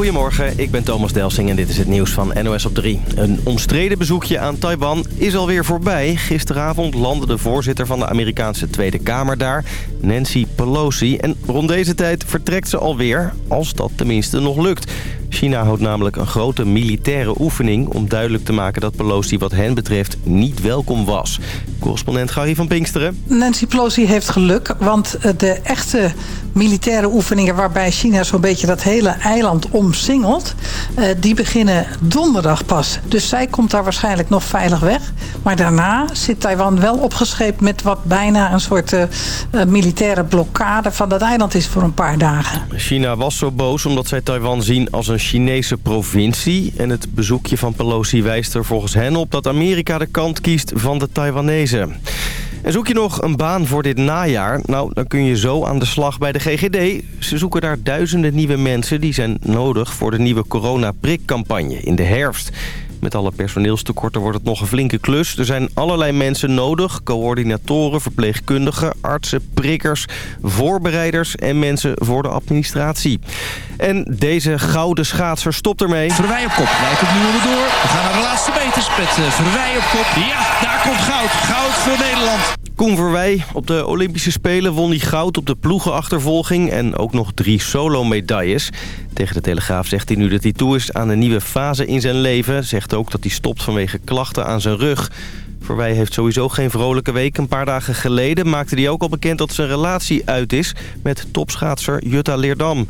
Goedemorgen, ik ben Thomas Delsing en dit is het nieuws van NOS op 3. Een omstreden bezoekje aan Taiwan is alweer voorbij. Gisteravond landde de voorzitter van de Amerikaanse Tweede Kamer daar, Nancy Pelosi. En rond deze tijd vertrekt ze alweer, als dat tenminste nog lukt. China houdt namelijk een grote militaire oefening... om duidelijk te maken dat Pelosi wat hen betreft niet welkom was. Correspondent Gary van Pinksteren. Nancy Pelosi heeft geluk, want de echte militaire oefeningen... waarbij China zo'n beetje dat hele eiland omsingelt... Eh, die beginnen donderdag pas. Dus zij komt daar waarschijnlijk nog veilig weg. Maar daarna zit Taiwan wel opgescheept met wat bijna een soort uh, militaire blokkade van dat eiland is voor een paar dagen. China was zo boos omdat zij Taiwan zien als een Chinese provincie. En het bezoekje van Pelosi wijst er volgens hen op dat Amerika de kant kiest van de Taiwanezen. En zoek je nog een baan voor dit najaar? Nou, dan kun je zo aan de slag bij de GGD. Ze zoeken daar duizenden nieuwe mensen die zijn nodig voor de nieuwe corona-prikcampagne in de herfst. Met alle personeelstekorten wordt het nog een flinke klus. Er zijn allerlei mensen nodig. Coördinatoren, verpleegkundigen, artsen, prikkers, voorbereiders en mensen voor de administratie. En deze gouden schaatser stopt ermee. Verwij op kop, lijkt het nu door. We gaan naar de laatste meters met uh, Verwij op kop. Ja, daar komt goud. Goud voor Nederland. Koen Verwij. Op de Olympische Spelen won hij goud op de ploegenachtervolging... en ook nog drie solo-medailles. Tegen de Telegraaf zegt hij nu dat hij toe is aan een nieuwe fase in zijn leven. Zegt ook dat hij stopt vanwege klachten aan zijn rug. Verwij heeft sowieso geen vrolijke week. Een paar dagen geleden maakte hij ook al bekend dat zijn relatie uit is... met topschaatser Jutta Leerdam.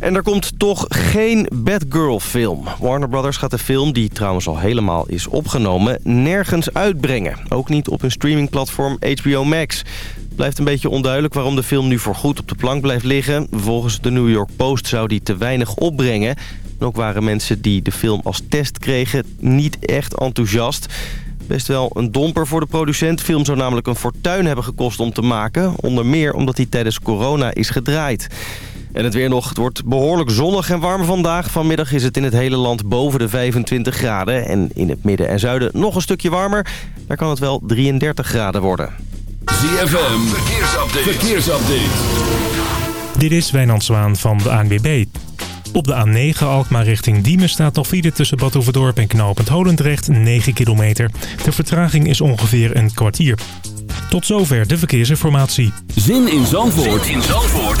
En er komt toch geen Batgirl-film. Warner Brothers gaat de film, die trouwens al helemaal is opgenomen... nergens uitbrengen. Ook niet op hun streamingplatform HBO Max. Blijft een beetje onduidelijk waarom de film nu voorgoed op de plank blijft liggen. Volgens de New York Post zou die te weinig opbrengen. En ook waren mensen die de film als test kregen niet echt enthousiast... Best wel een domper voor de producent. De film zou namelijk een fortuin hebben gekost om te maken. Onder meer omdat hij tijdens corona is gedraaid. En het weer nog. Het wordt behoorlijk zonnig en warm vandaag. Vanmiddag is het in het hele land boven de 25 graden. En in het midden en zuiden nog een stukje warmer. Daar kan het wel 33 graden worden. ZFM, verkeersupdate. verkeersupdate. Dit is Wijnand Zwaan van de ANWB. Op de A9 Alkmaar richting Diemen staat nog file tussen Bad Overdorp en Knopend Holendrecht 9 kilometer. De vertraging is ongeveer een kwartier. Tot zover de verkeersinformatie. Zin in Zandvoort, zin in Zandvoort.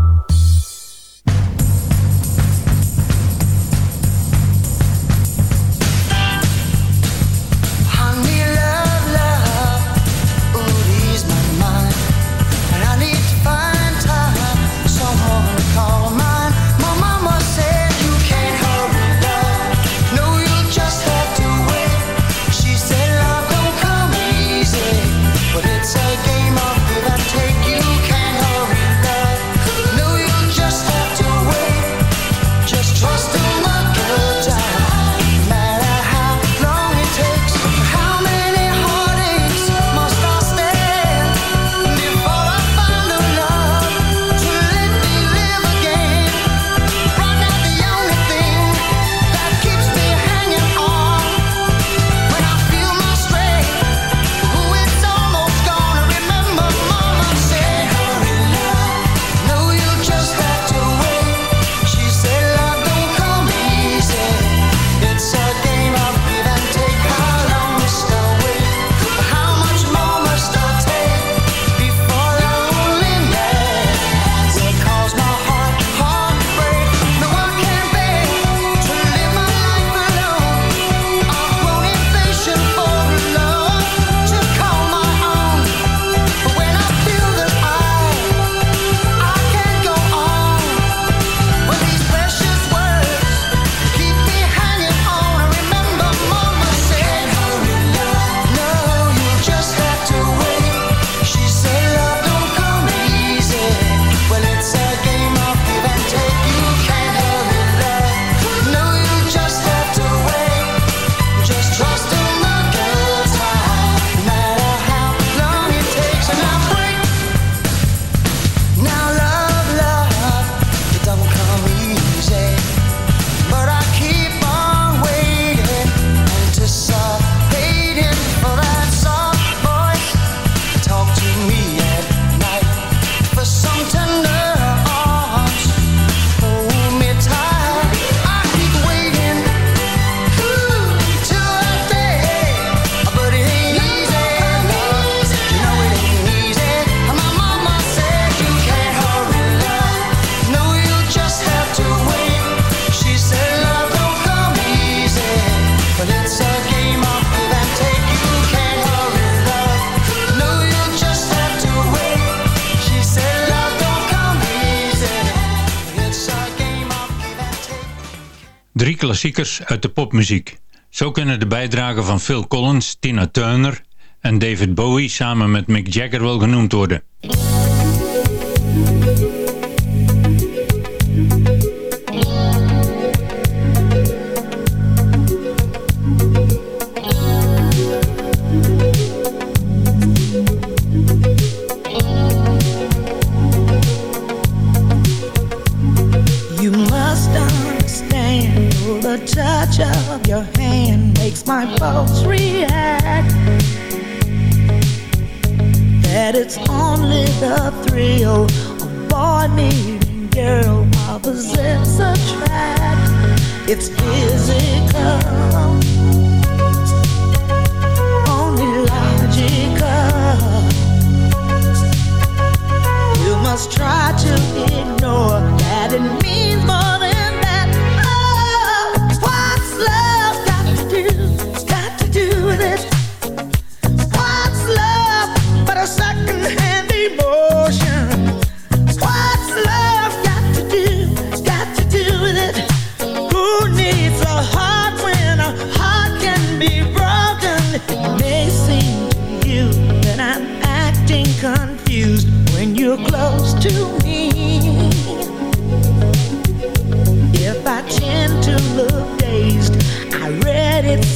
Klassiekers uit de popmuziek. Zo kunnen de bijdragen van Phil Collins, Tina Turner en David Bowie samen met Mick Jagger wel genoemd worden. My pulse react. That it's only the thrill of boy meeting girl Opposites attract. It's physical. Only logical. You must try to ignore that it means more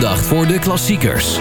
voor de klassiekers.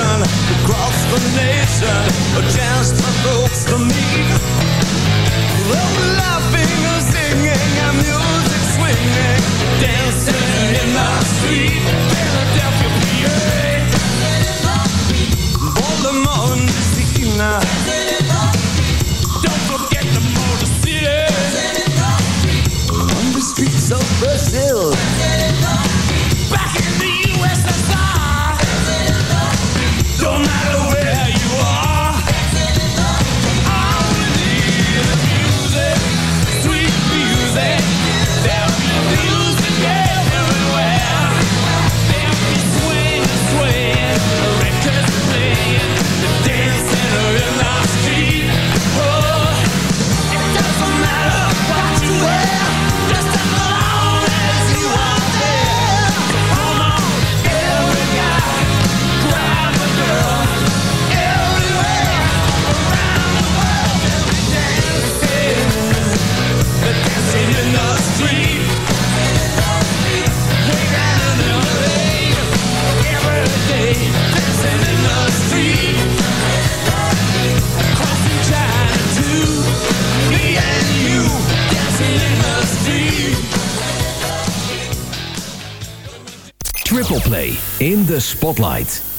nation, across the nation, a chance for folks to meet. Well, Spotlight.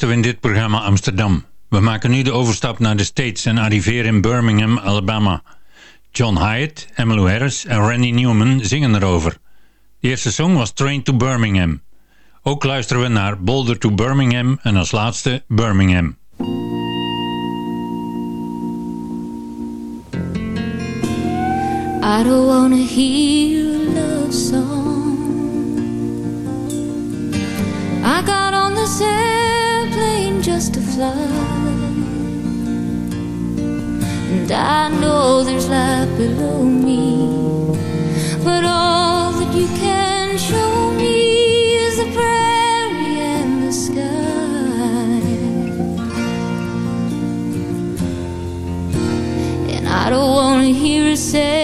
we in dit programma Amsterdam. We maken nu de overstap naar de States en arriveren in Birmingham, Alabama. John Hyatt, Emily Harris en Randy Newman zingen erover. De eerste song was Train to Birmingham. Ook luisteren we naar Boulder to Birmingham en als laatste Birmingham. I don't wanna hear a love song I got on the same And I know there's light below me, but all that you can show me is the prairie and the sky. And I don't want to hear it say.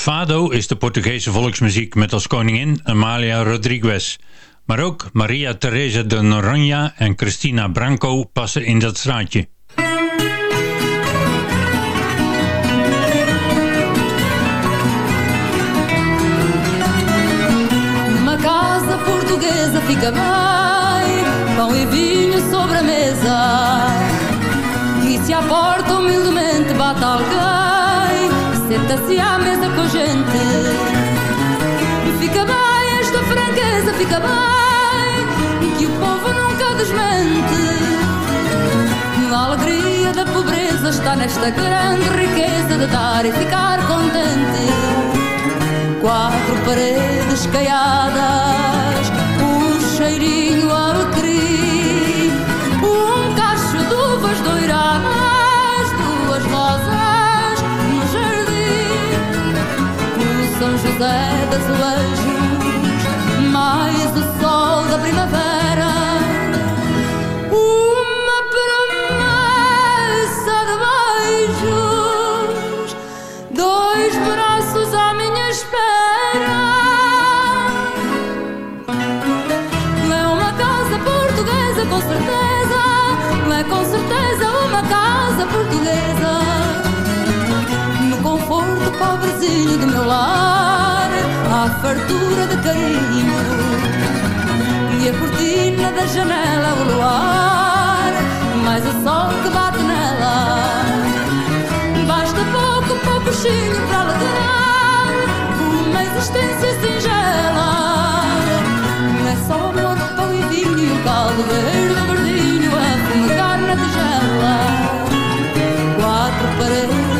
Fado is de Portugese volksmuziek met als koningin Amalia Rodrigues. Maar ook Maria Teresa de Noronha en Cristina Branco passen in dat straatje. Senta-se à mesa com gente Fica bem esta franqueza, fica bem que o povo nunca desmente. A alegria da pobreza está nesta grande riqueza De dar e ficar contente. Quatro paredes caiadas, um cheirinho alecrim, José das Azulejos, mais o sol da primavera. Uma promessa de beijos, dois braços à minha espera. É uma casa portuguesa, com certeza. É com certeza uma casa portuguesa. No conforto pobrezinho do meu lar, há fartura de carinho. E a cortina da janela, o luar, mais o sol que bate nela. Basta pouco, pouquinho para alegrar uma existência singela. Não é só amor, pão e vinho e o caldo verde, verdinho a fumegar na tigela. Quatro paredes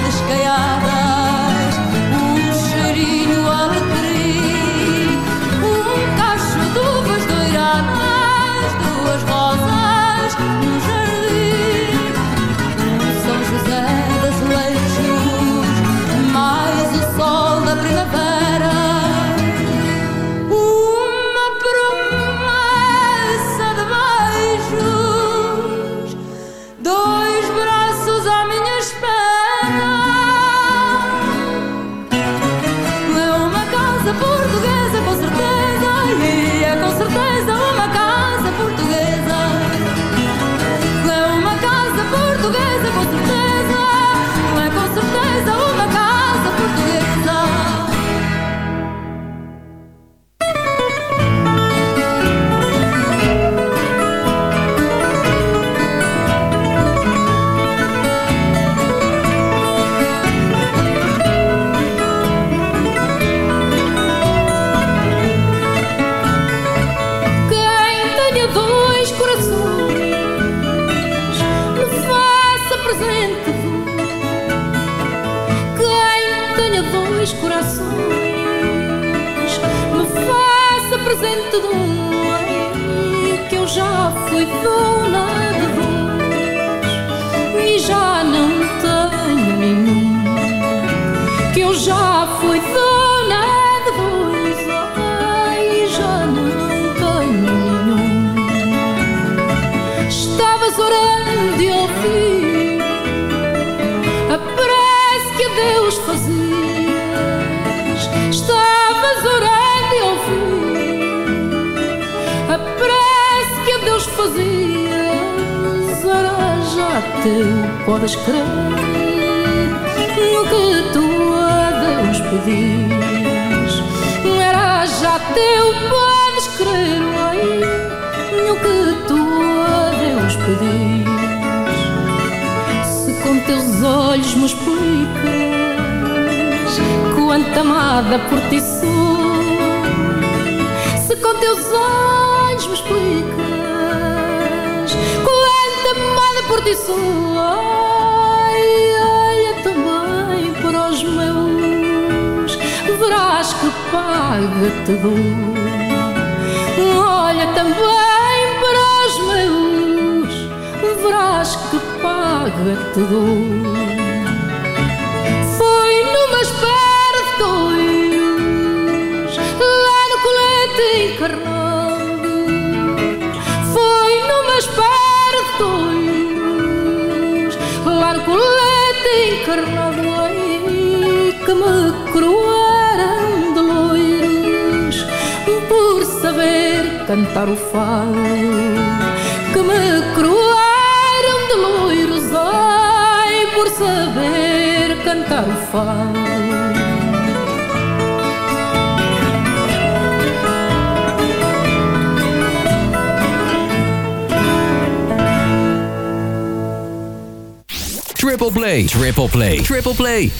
já fui dona teu, podes crer no que tu a Deus pedis era já teu, podes crer ai, no que tu a Deus pedis. Se com teus olhos me explicas quanto amada por ti sou se com teus olhos me explicas por ti ai, olha também para os meus. Verás que paga-te dor olha também para os meus. Verás que paga-te dor foi numa espera de dois. Lá no colete encarnado que me cruaram de loiros por saber cantar o fado que me cruaram de loiros ai por saber cantar o fado Triple play, triple play, triple play.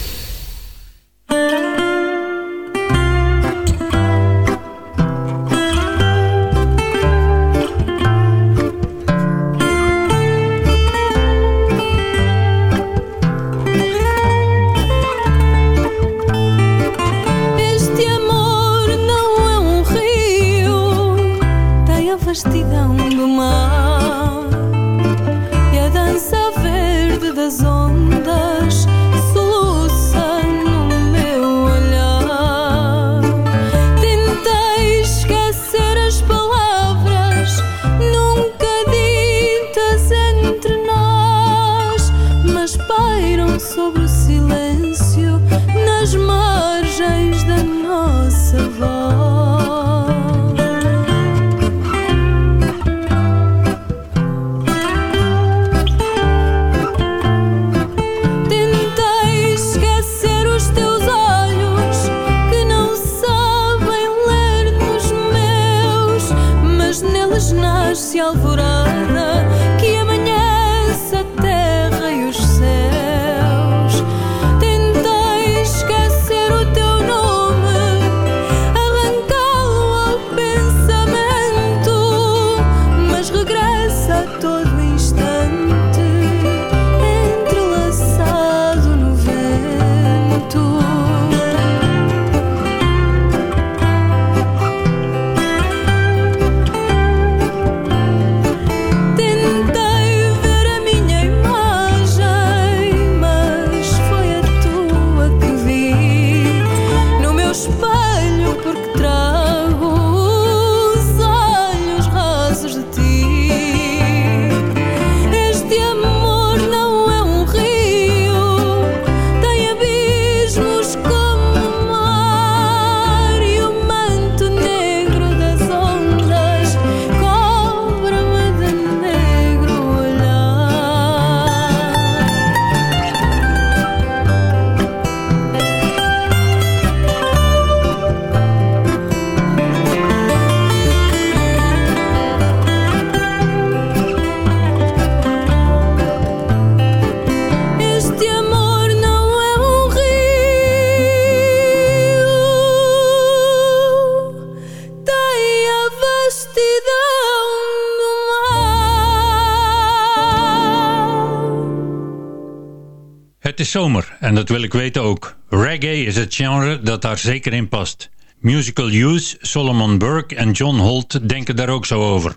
Zomer en dat wil ik weten ook. Reggae is het genre dat daar zeker in past. Musical Youth, Solomon Burke en John Holt denken daar ook zo over.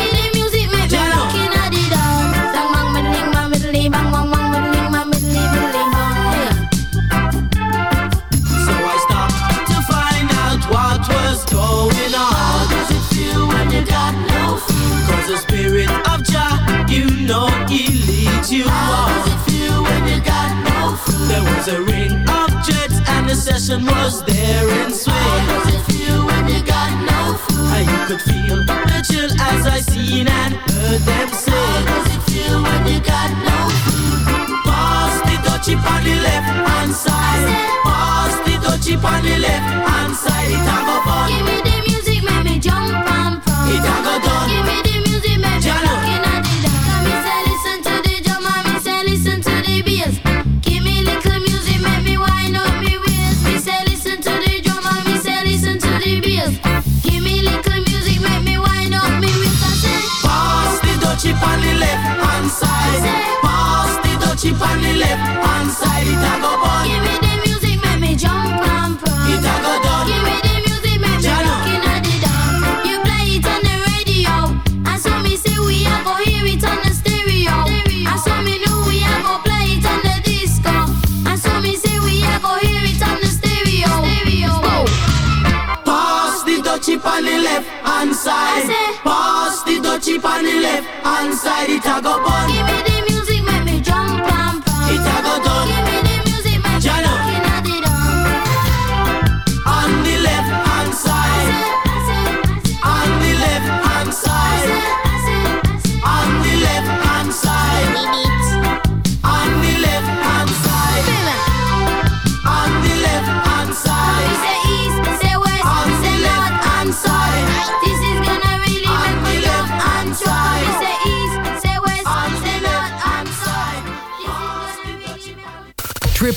know he leads you How. Does it feel when you got no food? There was a ring of jets and the session was there in swing. How does it feel when you got no food? How you could feel the chill as I seen and heard them say. How does it feel when you got no food? Pass the dutchie on the left hand side. Pass the dutchie on the left hand side. It a go fun. Give me the music, make me jump and pump. It a go on the left hand side. Pass the on One side it a go bun.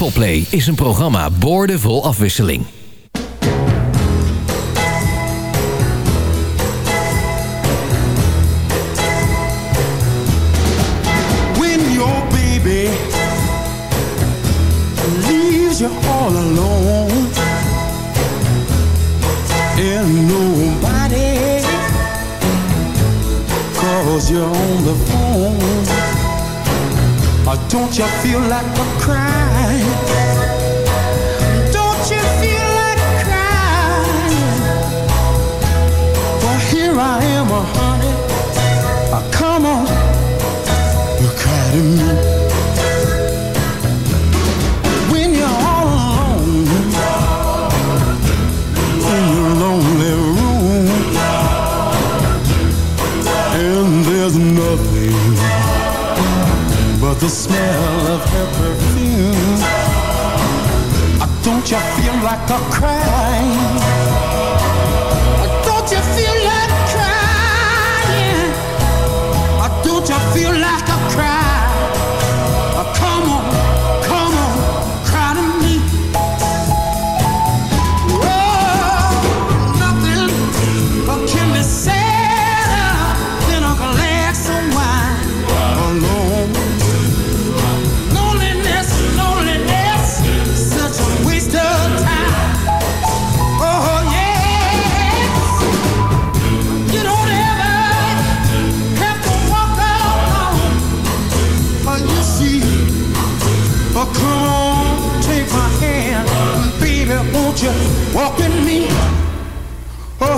Travelplay is een programma boordevol afwisseling. When your baby leaves you all alone And nobody calls you on the phone Or don't you feel like a crowd? smell of her perfume. Don't you feel like a crime? Don't you feel like crying? Don't you feel like a crime?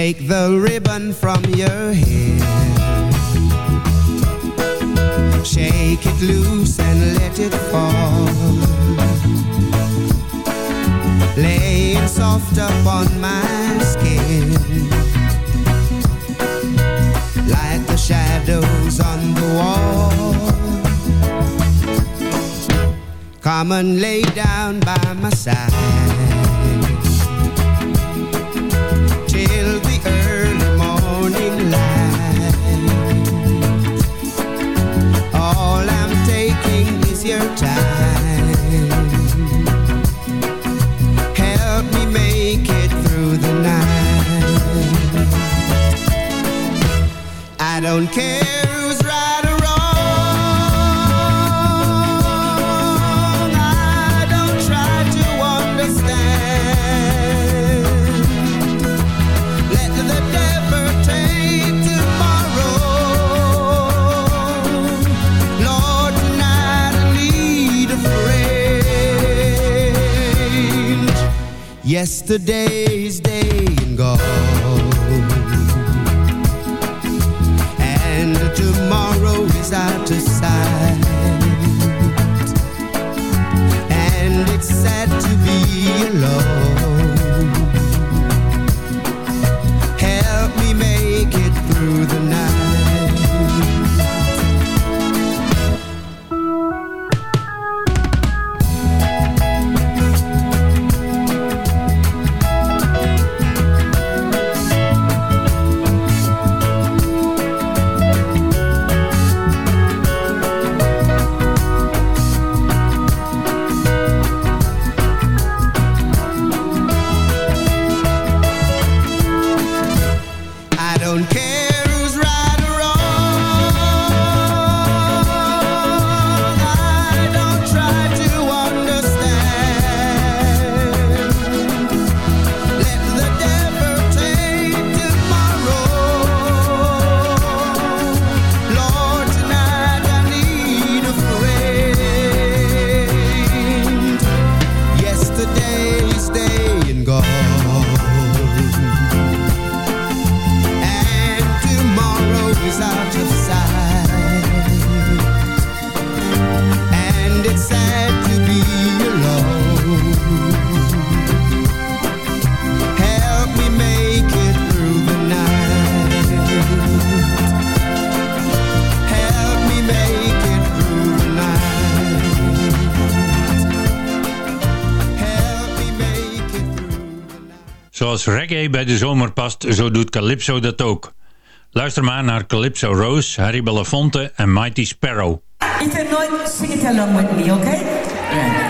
Take the ribbon from your hair Shake it loose and let it fall. Lay it soft upon my skin. Like the shadows on the wall. Come and lay down by my side. don't care who's right or wrong. I don't try to understand. Let the devil take tomorrow. Lord, and I need a friend. Yesterday's day and gone. side to side And it's sad to be alone. Zoals reggae bij de zomer past, zo doet Calypso dat ook. Luister maar naar Calypso Rose, Harry Belafonte en Mighty Sparrow. If sing it along with me, okay?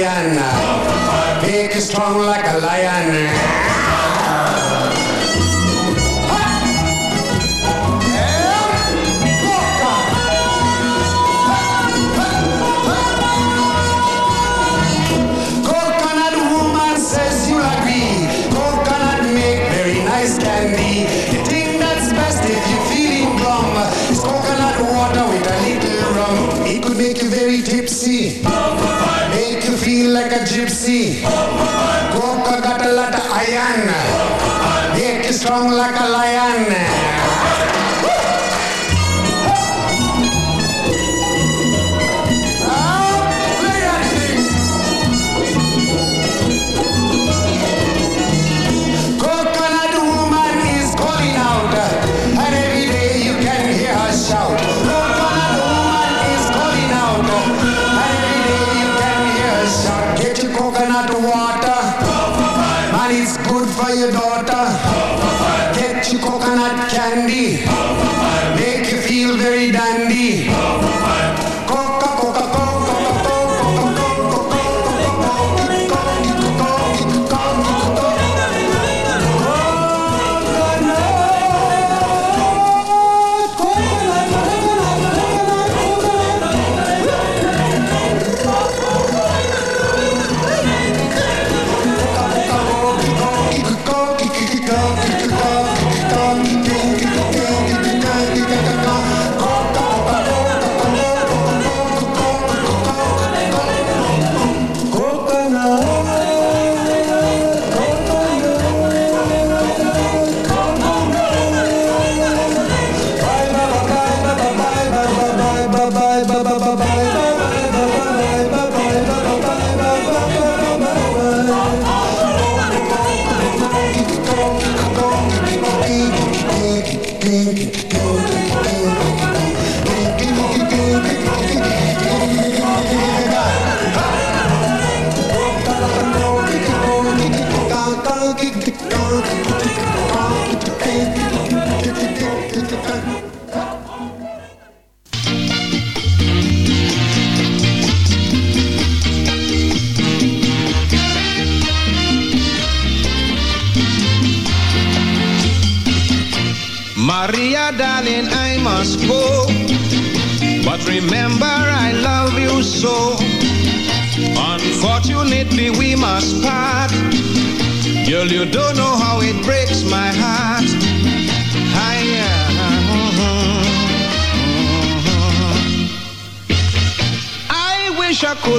lion. Big and strong like a lion. see. Coca got a lot a strong like a lion.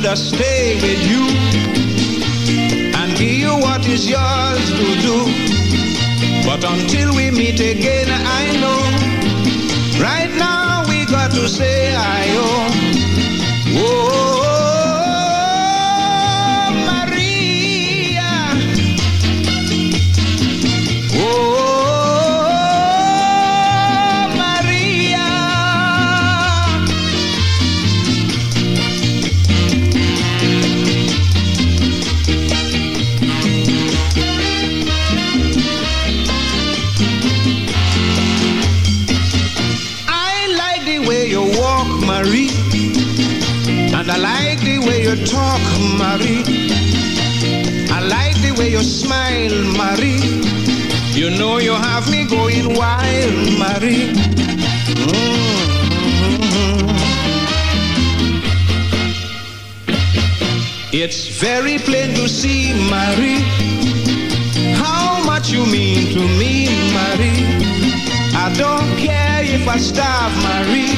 rather stay with you and give you what is yours to do. But until we meet again, I know right now we got to say I way you smile, Marie. You know you have me going wild, Marie. Mm-hmm. It's very plain to see, Marie, how much you mean to me, Marie. I don't care if I starve, Marie.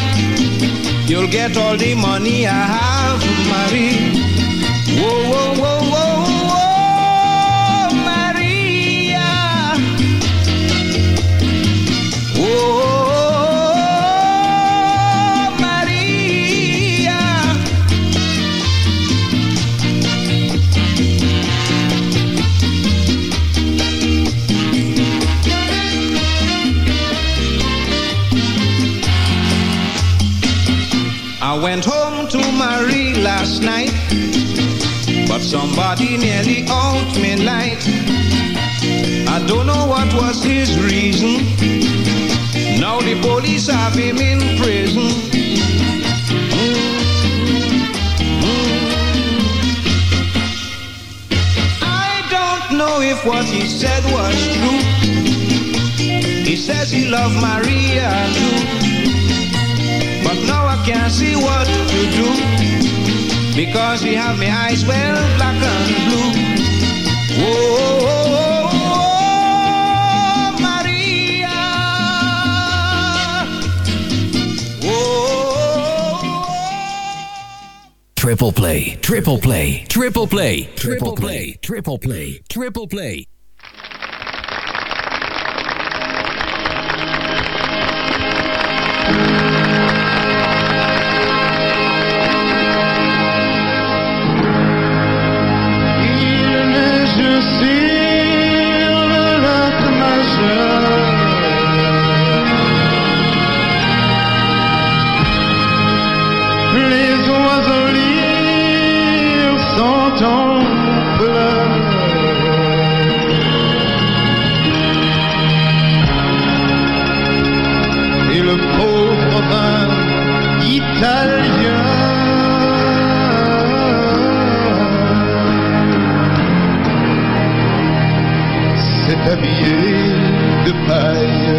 You'll get all the money I have, Marie. Whoa, whoa, whoa. Somebody nearly out me light. I don't know what was his reason. Now the police have him in prison. I don't know if what he said was true. He says he loved Maria too. But now I can't see what to do Because he have me eyes well black and blue. Whoa, whoa, whoa, Maria oh. Triple play, triple play, triple play, triple play, triple play, triple play. Je Et le pauvre vin italien s'est habillé de paille.